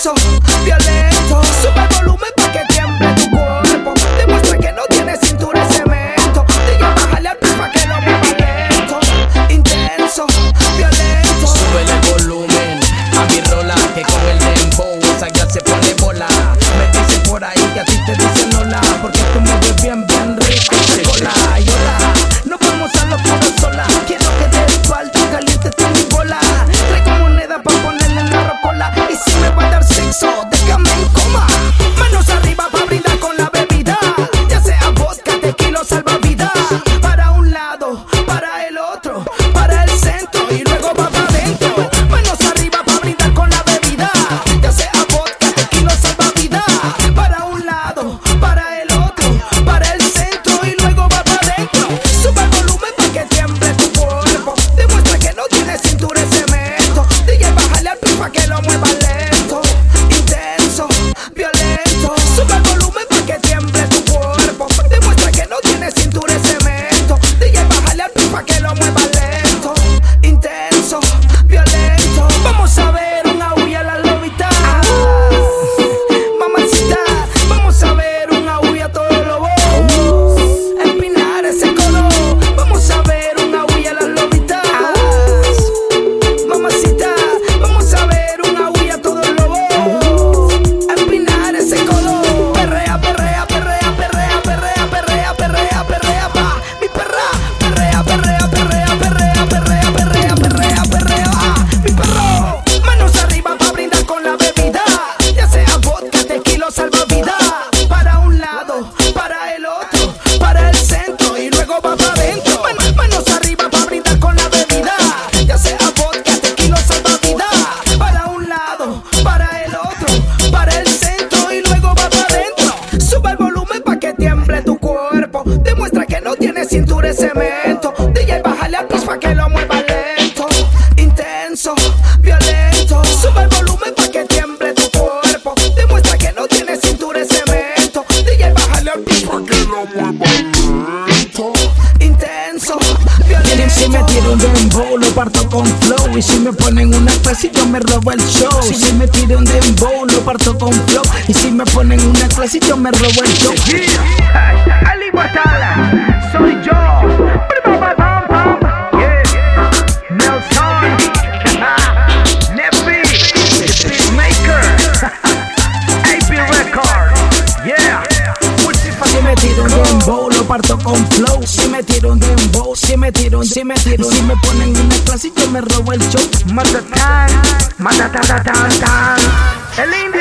sexo violento. Sube el volumen para que tiemble tu cuerpo. Demuestra que no tienes cintura de cemento. Dile bájale al pis para que lo mueva lento. Intenso, violento. Sube el volumen a mi rola que con el tempo esa ya se pone bola. Cintura de cemento. DJ, bájale al pitch pa' que lo mueva lento. Intenso, violento. Sube el volumen pa' que tiemble tu cuerpo. Demuestra que no tienes cintura de cemento. DJ, bájale al pitch pa' que lo mueva lento. Intenso, violento. Si me tiro un dembow, lo parto con flow. Y si me ponen una clase, yo me robo el show. Si me tiro un dembow, lo parto con flow. Y si me ponen una clase, yo me robo el show. Ali Guatala, soy yo. Nelson, Nefi, Peacemaker, AP Records. Yeah. Si me tiro un dembow, lo parto con flow. Si me tiro un dembow, si me tiro si me tiro, si me ponen una clase, yo me robo el show. Matatán, matatán, El indio.